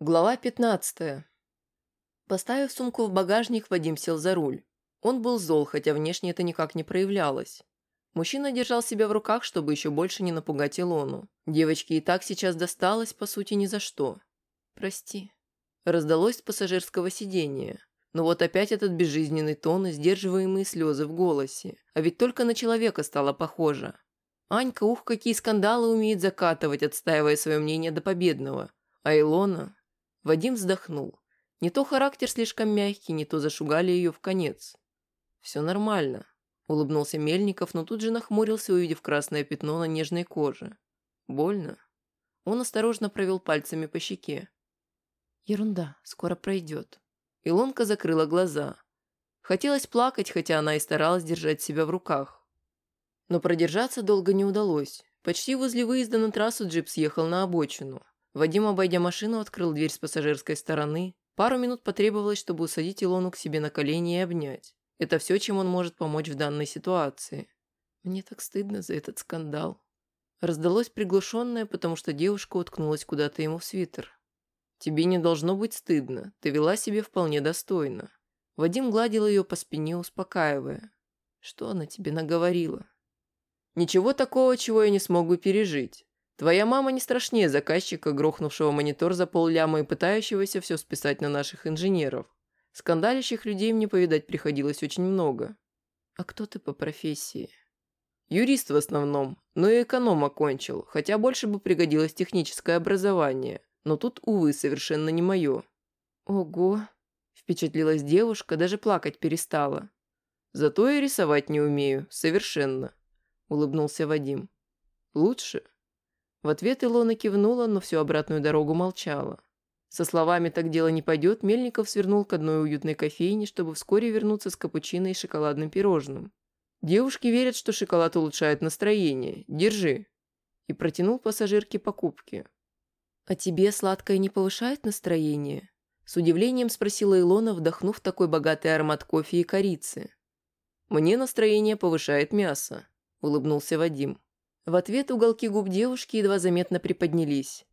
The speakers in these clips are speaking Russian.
Глава 15. Поставив сумку в багажник, Вадим сел за руль. Он был зол, хотя внешне это никак не проявлялось. Мужчина держал себя в руках, чтобы еще больше не напугать Илону. Девочке и так сейчас досталось, по сути, ни за что. «Прости». Раздалось с пассажирского сидения. Но вот опять этот безжизненный тон и сдерживаемые слезы в голосе. А ведь только на человека стало похоже. Анька, ух, какие скандалы умеет закатывать, отстаивая свое мнение до победного. А Илона... Вадим вздохнул. Не то характер слишком мягкий, не то зашугали ее в конец. «Все нормально», – улыбнулся Мельников, но тут же нахмурился, увидев красное пятно на нежной коже. «Больно?» Он осторожно провел пальцами по щеке. «Ерунда, скоро пройдет». Илонка закрыла глаза. Хотелось плакать, хотя она и старалась держать себя в руках. Но продержаться долго не удалось. Почти возле выезда на трассу джип съехал на обочину. Вадим, обойдя машину, открыл дверь с пассажирской стороны. Пару минут потребовалось, чтобы усадить Илону к себе на колени и обнять. Это все, чем он может помочь в данной ситуации. Мне так стыдно за этот скандал. Раздалось приглушенное, потому что девушка уткнулась куда-то ему в свитер. «Тебе не должно быть стыдно. Ты вела себя вполне достойно». Вадим гладил ее по спине, успокаивая. «Что она тебе наговорила?» «Ничего такого, чего я не смог бы пережить. Твоя мама не страшнее заказчика, грохнувшего монитор за полляма и пытающегося все списать на наших инженеров. Скандалящих людей мне повидать приходилось очень много. А кто ты по профессии? Юрист в основном, но и эконом окончил, хотя больше бы пригодилось техническое образование. Но тут, увы, совершенно не мое. Ого, впечатлилась девушка, даже плакать перестала. Зато и рисовать не умею, совершенно, улыбнулся Вадим. Лучше? В ответ Илона кивнула, но всю обратную дорогу молчала. Со словами «так дело не пойдет» Мельников свернул к одной уютной кофейне, чтобы вскоре вернуться с капучино и шоколадным пирожным. «Девушки верят, что шоколад улучшает настроение. Держи!» И протянул пассажирке покупки. «А тебе сладкое не повышает настроение?» С удивлением спросила Илона, вдохнув такой богатый аромат кофе и корицы. «Мне настроение повышает мясо», – улыбнулся Вадим. В ответ уголки губ девушки едва заметно приподнялись.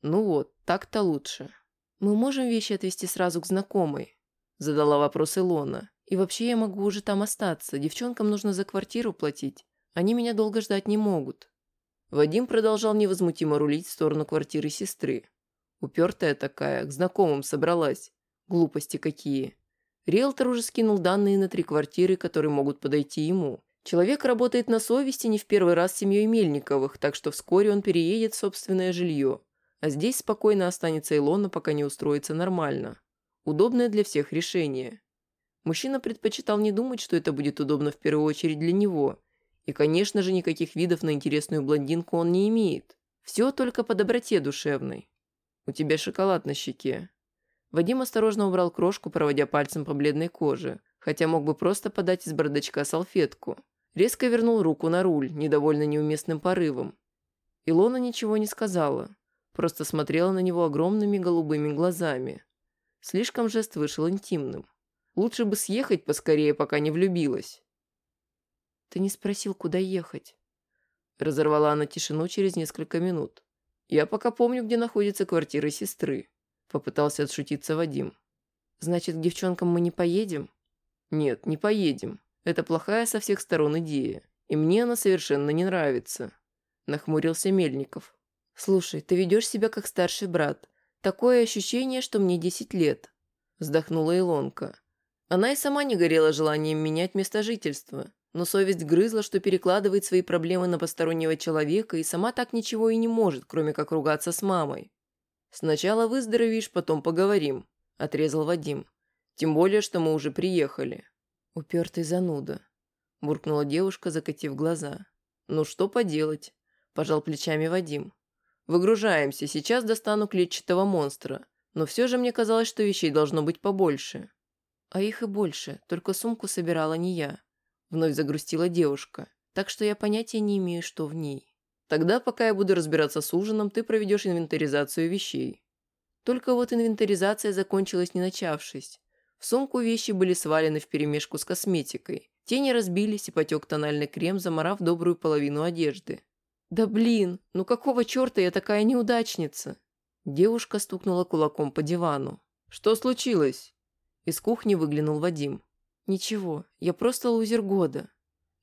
«Ну вот, так-то лучше. Мы можем вещи отвезти сразу к знакомой?» Задала вопрос Илона. «И вообще я могу уже там остаться. Девчонкам нужно за квартиру платить. Они меня долго ждать не могут». Вадим продолжал невозмутимо рулить в сторону квартиры сестры. Упертая такая, к знакомым собралась. Глупости какие. Риэлтор уже скинул данные на три квартиры, которые могут подойти ему. Человек работает на совести не в первый раз с семьей Мельниковых, так что вскоре он переедет в собственное жилье. А здесь спокойно останется Илона, пока не устроится нормально. Удобное для всех решение. Мужчина предпочитал не думать, что это будет удобно в первую очередь для него. И, конечно же, никаких видов на интересную блондинку он не имеет. Все только по доброте душевной. У тебя шоколад на щеке. Вадим осторожно убрал крошку, проводя пальцем по бледной коже, хотя мог бы просто подать из бардачка салфетку. Резко вернул руку на руль, недовольно неуместным порывом. Илона ничего не сказала, просто смотрела на него огромными голубыми глазами. Слишком жест вышел интимным. Лучше бы съехать поскорее, пока не влюбилась. «Ты не спросил, куда ехать?» Разорвала она тишину через несколько минут. «Я пока помню, где находится квартира сестры», попытался отшутиться Вадим. «Значит, к девчонкам мы не поедем?» «Нет, не поедем. Это плохая со всех сторон идея, и мне она совершенно не нравится», – нахмурился Мельников. «Слушай, ты ведешь себя как старший брат. Такое ощущение, что мне десять лет», – вздохнула Илонка. Она и сама не горела желанием менять место жительства, но совесть грызла, что перекладывает свои проблемы на постороннего человека и сама так ничего и не может, кроме как ругаться с мамой. «Сначала выздоровеешь, потом поговорим», – отрезал Вадим. «Тем более, что мы уже приехали». «Упертый зануда», – буркнула девушка, закатив глаза. «Ну что поделать?» – пожал плечами Вадим. «Выгружаемся, сейчас достану клетчатого монстра, но все же мне казалось, что вещей должно быть побольше». «А их и больше, только сумку собирала не я», – вновь загрустила девушка, «так что я понятия не имею, что в ней». «Тогда, пока я буду разбираться с ужином, ты проведешь инвентаризацию вещей». Только вот инвентаризация закончилась не начавшись. В сумку вещи были свалены вперемешку с косметикой. Тени разбились и потек тональный крем, заморав добрую половину одежды. «Да блин, ну какого черта я такая неудачница?» Девушка стукнула кулаком по дивану. «Что случилось?» Из кухни выглянул Вадим. «Ничего, я просто лузер года».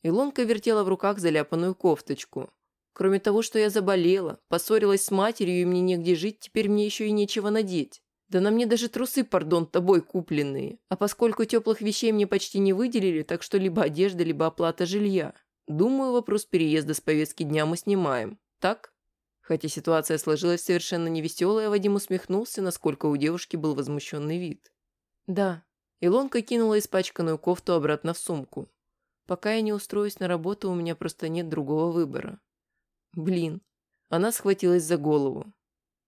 Илонка вертела в руках заляпанную кофточку. «Кроме того, что я заболела, поссорилась с матерью и мне негде жить, теперь мне еще и нечего надеть. Да на мне даже трусы, пардон, тобой купленные. А поскольку теплых вещей мне почти не выделили, так что либо одежда, либо оплата жилья. Думаю, вопрос переезда с повестки дня мы снимаем. Так?» Хотя ситуация сложилась совершенно невеселая, Вадим усмехнулся, насколько у девушки был возмущенный вид. «Да». Илонка кинула испачканную кофту обратно в сумку. «Пока я не устроюсь на работу, у меня просто нет другого выбора». «Блин». Она схватилась за голову.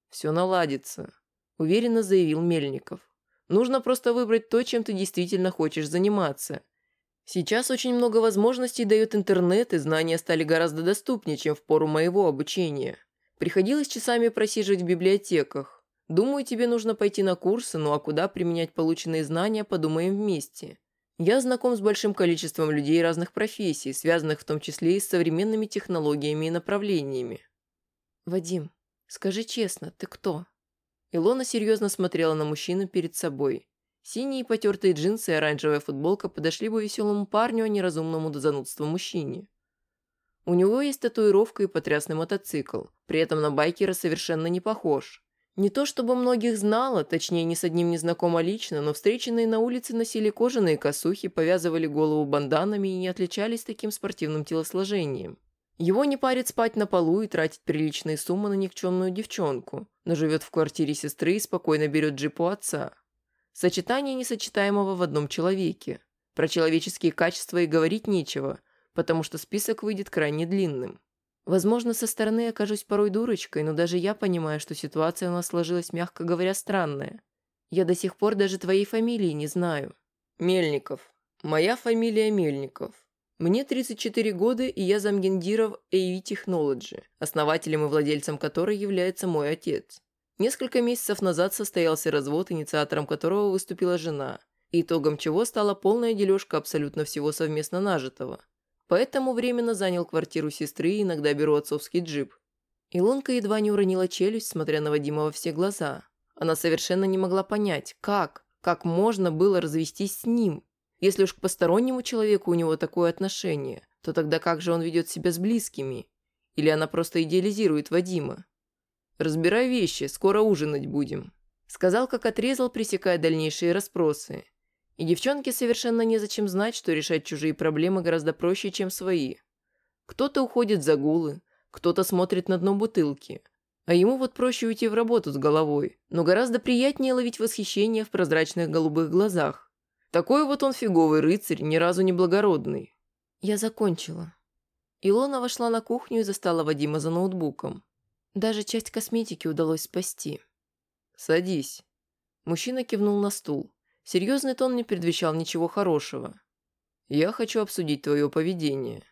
«Все наладится», – уверенно заявил Мельников. «Нужно просто выбрать то, чем ты действительно хочешь заниматься. Сейчас очень много возможностей дает интернет, и знания стали гораздо доступнее, чем в пору моего обучения. Приходилось часами просиживать в библиотеках. Думаю, тебе нужно пойти на курсы, ну а куда применять полученные знания, подумаем вместе. Я знаком с большим количеством людей разных профессий, связанных в том числе и с современными технологиями и направлениями. Вадим, скажи честно, ты кто? Илона серьезно смотрела на мужчину перед собой. Синие потертые джинсы и оранжевая футболка подошли бы веселому парню, а не разумному до занудства мужчине. У него есть татуировка и потрясный мотоцикл. При этом на байкера совершенно не похож. Не то чтобы многих знала, точнее, ни с одним не знакома лично, но встреченные на улице носили кожаные косухи, повязывали голову банданами и не отличались таким спортивным телосложением. Его не парит спать на полу и тратить приличные суммы на никчемную девчонку, но живет в квартире сестры и спокойно берет джип у отца. Сочетание несочетаемого в одном человеке. Про человеческие качества и говорить нечего – потому что список выйдет крайне длинным. Возможно, со стороны я окажусь порой дурочкой, но даже я понимаю, что ситуация у нас сложилась, мягко говоря, странная. Я до сих пор даже твоей фамилии не знаю. Мельников. Моя фамилия Мельников. Мне 34 года, и я замгендира в AV Technology, основателем и владельцем которой является мой отец. Несколько месяцев назад состоялся развод, инициатором которого выступила жена, итогом чего стала полная дележка абсолютно всего совместно нажитого. Поэтому временно занял квартиру сестры и иногда беру отцовский джип. Илонка едва не уронила челюсть, смотря на Вадима во все глаза. Она совершенно не могла понять, как, как можно было развестись с ним. Если уж к постороннему человеку у него такое отношение, то тогда как же он ведет себя с близкими? Или она просто идеализирует Вадима? «Разбирай вещи, скоро ужинать будем», – сказал, как отрезал, пресекая дальнейшие расспросы. И девчонке совершенно незачем знать, что решать чужие проблемы гораздо проще, чем свои. Кто-то уходит за гулы, кто-то смотрит на дно бутылки. А ему вот проще уйти в работу с головой, но гораздо приятнее ловить восхищение в прозрачных голубых глазах. Такой вот он фиговый рыцарь, ни разу не благородный. Я закончила. Илона вошла на кухню и застала Вадима за ноутбуком. Даже часть косметики удалось спасти. «Садись». Мужчина кивнул на стул. Серьезный тон не предвещал ничего хорошего. «Я хочу обсудить твое поведение».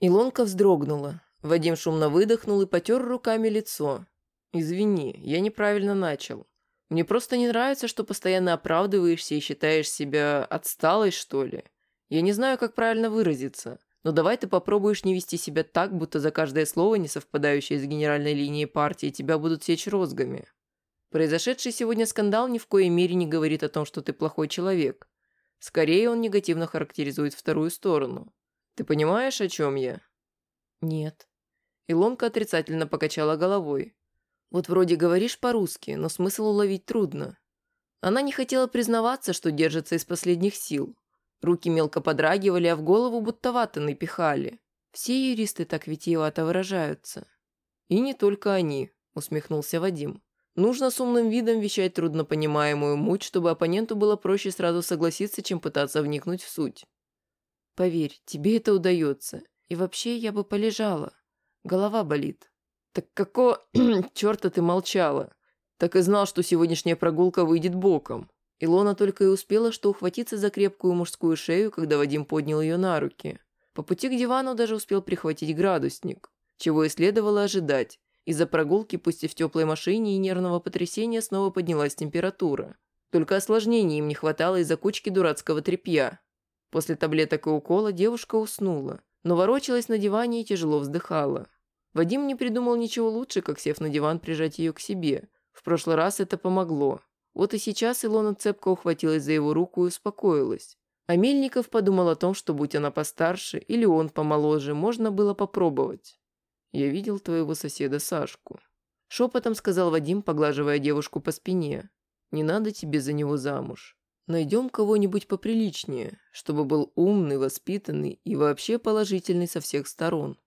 Илонка вздрогнула. Вадим шумно выдохнул и потер руками лицо. «Извини, я неправильно начал. Мне просто не нравится, что постоянно оправдываешься и считаешь себя отсталой, что ли. Я не знаю, как правильно выразиться, но давай ты попробуешь не вести себя так, будто за каждое слово, не совпадающее с генеральной линией партии, тебя будут сечь розгами. Произошедший сегодня скандал ни в коей мере не говорит о том, что ты плохой человек. Скорее, он негативно характеризует вторую сторону. Ты понимаешь, о чем я? Нет. Илонка отрицательно покачала головой. Вот вроде говоришь по-русски, но смысл уловить трудно. Она не хотела признаваться, что держится из последних сил. Руки мелко подрагивали, а в голову будто ватаны пихали. Все юристы так витиевато выражаются. И не только они, усмехнулся Вадим. Нужно с умным видом вещать труднопонимаемую муть, чтобы оппоненту было проще сразу согласиться, чем пытаться вникнуть в суть. Поверь, тебе это удается. И вообще я бы полежала. Голова болит. Так какого черта ты молчала? Так и знал, что сегодняшняя прогулка выйдет боком. Илона только и успела, что ухватиться за крепкую мужскую шею, когда Вадим поднял ее на руки. По пути к дивану даже успел прихватить градусник, чего и следовало ожидать. Из-за прогулки, пусть и в теплой машине, и нервного потрясения снова поднялась температура. Только осложнений им не хватало из-за кучки дурацкого тряпья. После таблеток и укола девушка уснула, но ворочалась на диване и тяжело вздыхала. Вадим не придумал ничего лучше, как сев на диван прижать ее к себе, В прошлый раз это помогло. Вот и сейчас Илона цепко ухватилась за его руку и успокоилась. А Мельников подумал о том, что будь она постарше или он помоложе, можно было попробовать. «Я видел твоего соседа Сашку», — шепотом сказал Вадим, поглаживая девушку по спине. «Не надо тебе за него замуж. Найдем кого-нибудь поприличнее, чтобы был умный, воспитанный и вообще положительный со всех сторон».